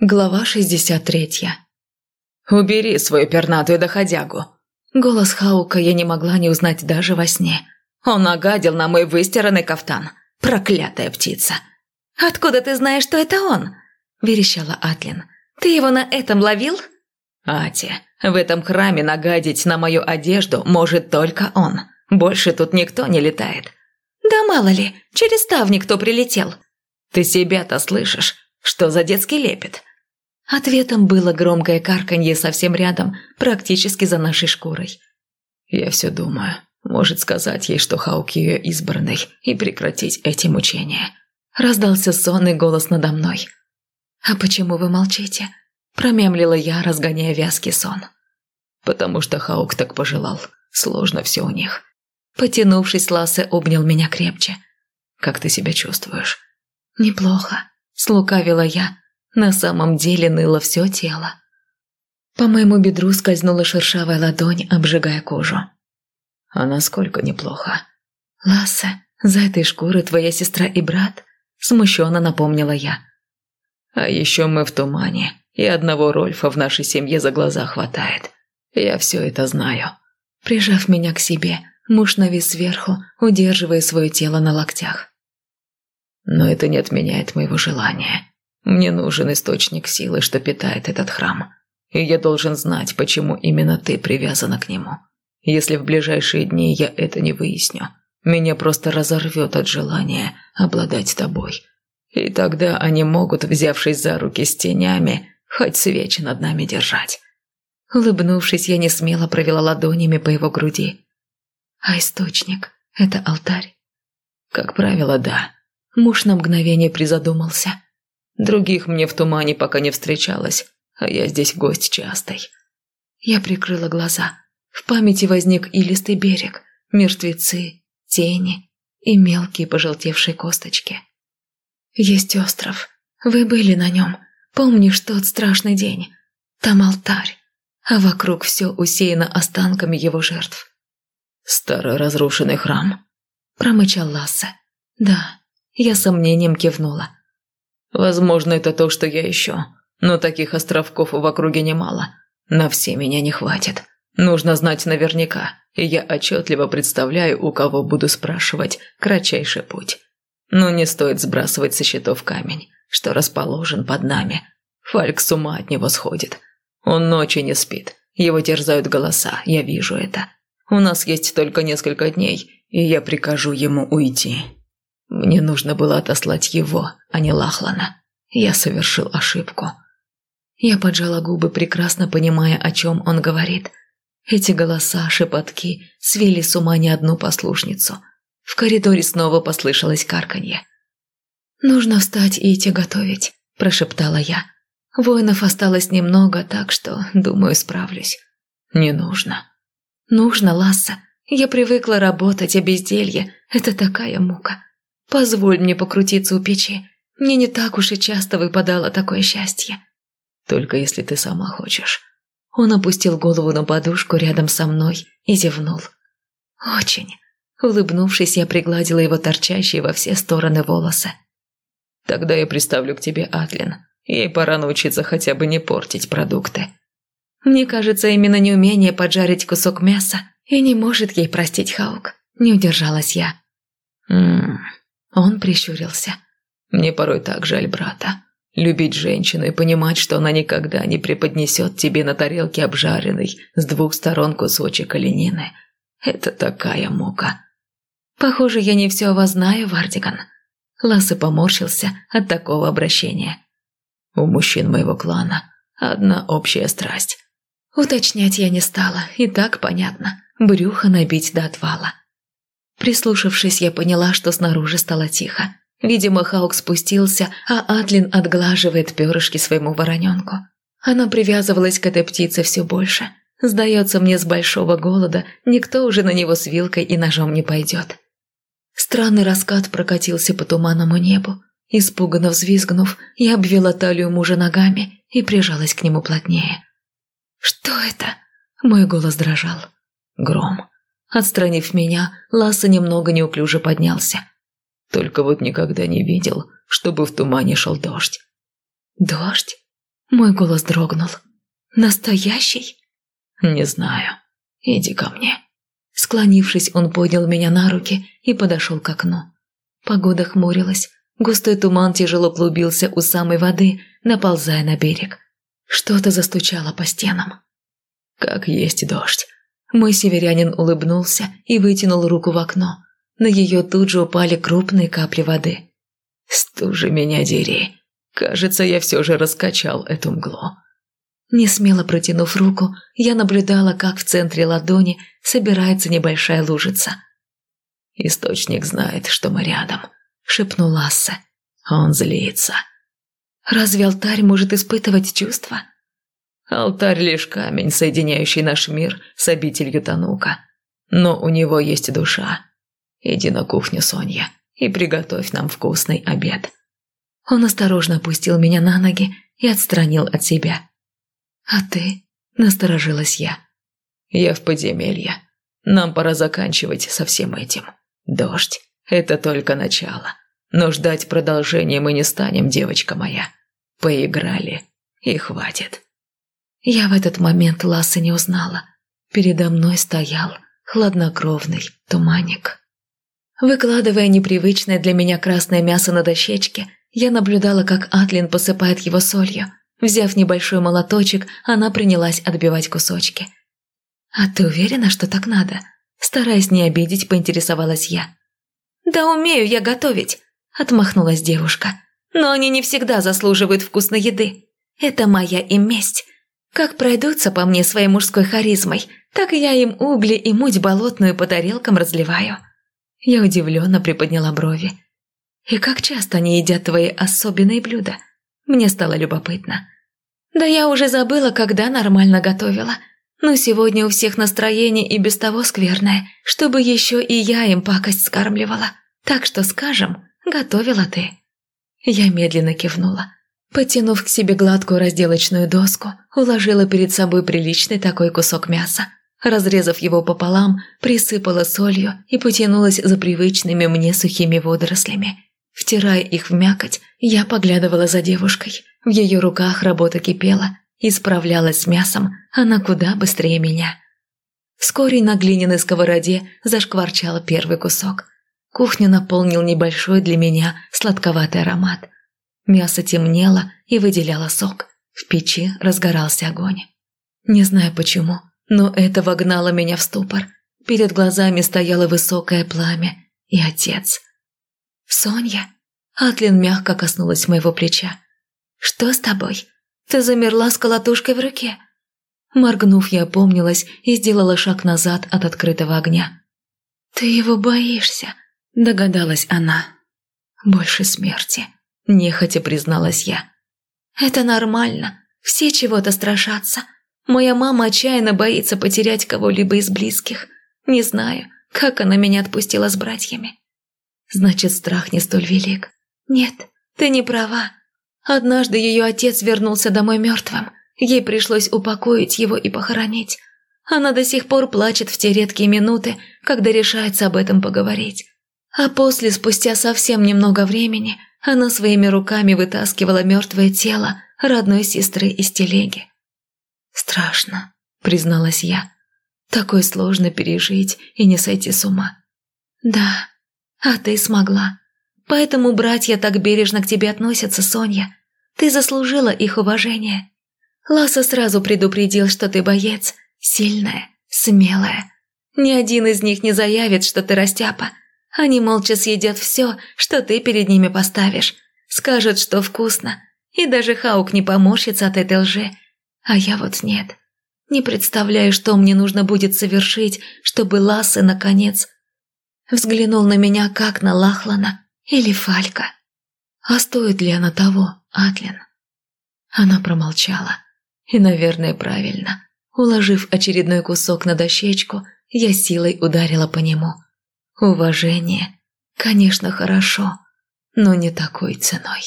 Глава 63 «Убери свою пернатую доходягу!» Голос Хаука я не могла не узнать даже во сне. Он нагадил на мой выстиранный кафтан. Проклятая птица! «Откуда ты знаешь, что это он?» – верещала Атлин. «Ты его на этом ловил?» «Ати, в этом храме нагадить на мою одежду может только он. Больше тут никто не летает». «Да мало ли, через ставни кто прилетел». «Ты себя-то слышишь? Что за детский лепет?» Ответом было громкое карканье совсем рядом, практически за нашей шкурой. Я все думаю, может сказать ей, что Хаук ее избранный, и прекратить эти мучения. Раздался сонный голос надо мной. «А почему вы молчите?» Промямлила я, разгоняя вязкий сон. «Потому что Хаук так пожелал. Сложно все у них». Потянувшись, Лассе обнял меня крепче. «Как ты себя чувствуешь?» «Неплохо», – слукавила я, на самом деле ныло все тело. По моему бедру скользнула шершавая ладонь, обжигая кожу. «А насколько неплохо?» «Ласса, за этой шкурой твоя сестра и брат?» Смущенно напомнила я. «А еще мы в тумане, и одного Рольфа в нашей семье за глаза хватает. Я все это знаю». Прижав меня к себе, муж навис сверху, удерживая свое тело на локтях. «Но это не отменяет моего желания. Мне нужен источник силы, что питает этот храм. И я должен знать, почему именно ты привязана к нему. Если в ближайшие дни я это не выясню, меня просто разорвет от желания обладать тобой. И тогда они могут, взявшись за руки с тенями, хоть свечи над нами держать. Улыбнувшись, я не смело провела ладонями по его груди. А источник – это алтарь? Как правило, да. Муж на мгновение призадумался – Других мне в тумане пока не встречалось, а я здесь гость частый. Я прикрыла глаза. В памяти возник илистый берег, мертвецы, тени и мелкие пожелтевшие косточки. Есть остров. Вы были на нем. Помнишь тот страшный день? Там алтарь, а вокруг все усеяно останками его жертв. «Старый разрушенный храм», – промычал Лассе. «Да». Я сомнением кивнула. Возможно, это то, что я ищу. Но таких островков в округе немало. На все меня не хватит. Нужно знать наверняка, и я отчетливо представляю, у кого буду спрашивать кратчайший путь. Но не стоит сбрасывать со счетов камень, что расположен под нами. Фальк с ума от него сходит. Он ночи не спит. Его терзают голоса, я вижу это. У нас есть только несколько дней, и я прикажу ему уйти. Мне нужно было отослать его, а не Лахлана. Я совершил ошибку. Я поджала губы, прекрасно понимая, о чем он говорит. Эти голоса, шепотки свели с ума не одну послушницу. В коридоре снова послышалось карканье. «Нужно встать и идти готовить», – прошептала я. «Воинов осталось немного, так что, думаю, справлюсь». «Не нужно». «Нужно, Ласса. Я привыкла работать, а безделье – это такая мука. Позволь мне покрутиться у печи. Мне не так уж и часто выпадало такое счастье. Только если ты сама хочешь. Он опустил голову на подушку рядом со мной и зевнул. Очень. Улыбнувшись, я пригладила его торчащие во все стороны волосы. Тогда я приставлю к тебе Атлин. Ей пора научиться хотя бы не портить продукты. Мне кажется, именно неумение поджарить кусок мяса и не может ей простить Хаук. Не удержалась я. Ммм, он прищурился. «Мне порой так жаль брата. Любить женщину и понимать, что она никогда не преподнесет тебе на тарелке обжаренный с двух сторон кусочек оленины. Это такая мука». «Похоже, я не все о вас знаю, Вардиган». Лассе поморщился от такого обращения. «У мужчин моего клана одна общая страсть». Уточнять я не стала, и так понятно. Брюхо набить до отвала. Прислушавшись, я поняла, что снаружи стало тихо. Видимо, Хаук спустился, а Атлин отглаживает перышки своему вороненку. Она привязывалась к этой птице все больше. Сдается мне, с большого голода никто уже на него с вилкой и ножом не пойдет. Странный раскат прокатился по туманному небу. Испуганно взвизгнув, я обвела талию мужа ногами и прижалась к нему плотнее. «Что это?» Мой голос дрожал. «Гром. Отстранив меня, Ласса немного неуклюже поднялся. Только вот никогда не видел, чтобы в тумане шел дождь. «Дождь?» Мой голос дрогнул. «Настоящий?» «Не знаю. Иди ко мне». Склонившись, он поднял меня на руки и подошел к окну. Погода хмурилась. Густой туман тяжело клубился у самой воды, наползая на берег. Что-то застучало по стенам. Как есть дождь. Мой северянин улыбнулся и вытянул руку в окно. На ее тут же упали крупные капли воды. «Стужи меня дери. Кажется, я все же раскачал эту мглу». Не смело протянув руку, я наблюдала, как в центре ладони собирается небольшая лужица. «Источник знает, что мы рядом», — шепнул Лассе. «Он злится». «Разве алтарь может испытывать чувства?» «Алтарь лишь камень, соединяющий наш мир с обителью Танука. Но у него есть душа. Иди на кухню, Сонья, и приготовь нам вкусный обед». Он осторожно опустил меня на ноги и отстранил от себя. «А ты?» – насторожилась я. «Я в подземелье. Нам пора заканчивать со всем этим. Дождь – это только начало. Но ждать продолжения мы не станем, девочка моя. Поиграли, и хватит». Я в этот момент Ласса не узнала. Передо мной стоял хладнокровный туманник. Выкладывая непривычное для меня красное мясо на дощечке, я наблюдала, как Атлин посыпает его солью – Взяв небольшой молоточек, она принялась отбивать кусочки. «А ты уверена, что так надо?» Стараясь не обидеть, поинтересовалась я. «Да умею я готовить», – отмахнулась девушка. «Но они не всегда заслуживают вкусной еды. Это моя и месть. Как пройдутся по мне своей мужской харизмой, так я им угли и муть болотную по тарелкам разливаю». Я удивленно приподняла брови. «И как часто они едят твои особенные блюда?» Мне стало любопытно. Да я уже забыла, когда нормально готовила. Но сегодня у всех настроение и без того скверное, чтобы еще и я им пакость скармливала. Так что, скажем, готовила ты». Я медленно кивнула. Потянув к себе гладкую разделочную доску, уложила перед собой приличный такой кусок мяса. Разрезав его пополам, присыпала солью и потянулась за привычными мне сухими водорослями. Втирая их в мякоть, я поглядывала за девушкой. В ее руках работа кипела и справлялась с мясом она куда быстрее меня. Вскоре на глиняной сковороде зашкварчал первый кусок. Кухню наполнил небольшой для меня сладковатый аромат. Мясо темнело и выделяло сок. В печи разгорался огонь. Не знаю почему, но это вогнало меня в ступор. Перед глазами стояло высокое пламя и отец – «Соня?» Атлин мягко коснулась моего плеча. «Что с тобой? Ты замерла с колотушкой в руке?» Моргнув, я опомнилась и сделала шаг назад от открытого огня. «Ты его боишься?» – догадалась она. «Больше смерти», – нехотя призналась я. «Это нормально. Все чего-то страшатся. Моя мама отчаянно боится потерять кого-либо из близких. Не знаю, как она меня отпустила с братьями. Значит, страх не столь велик. Нет, ты не права. Однажды ее отец вернулся домой мертвым. Ей пришлось упокоить его и похоронить. Она до сих пор плачет в те редкие минуты, когда решается об этом поговорить. А после, спустя совсем немного времени, она своими руками вытаскивала мертвое тело родной сестры из телеги. «Страшно», — призналась я. «Такое сложно пережить и не сойти с ума». «Да, а ты смогла. Поэтому братья так бережно к тебе относятся, Соня. Ты заслужила их уважение. Ласа сразу предупредил, что ты боец, сильная, смелая. Ни один из них не заявит, что ты растяпа. Они молча съедят все, что ты перед ними поставишь. Скажут, что вкусно. И даже Хаук не поморщится от этой лжи. А я вот нет. Не представляю, что мне нужно будет совершить, чтобы Ласса, наконец, взглянул на меня, как на Лахлана или Фалька. А стоит ли она того, Атлин? Она промолчала. И, наверное, правильно. Уложив очередной кусок на дощечку, я силой ударила по нему. Уважение, конечно, хорошо, но не такой ценой.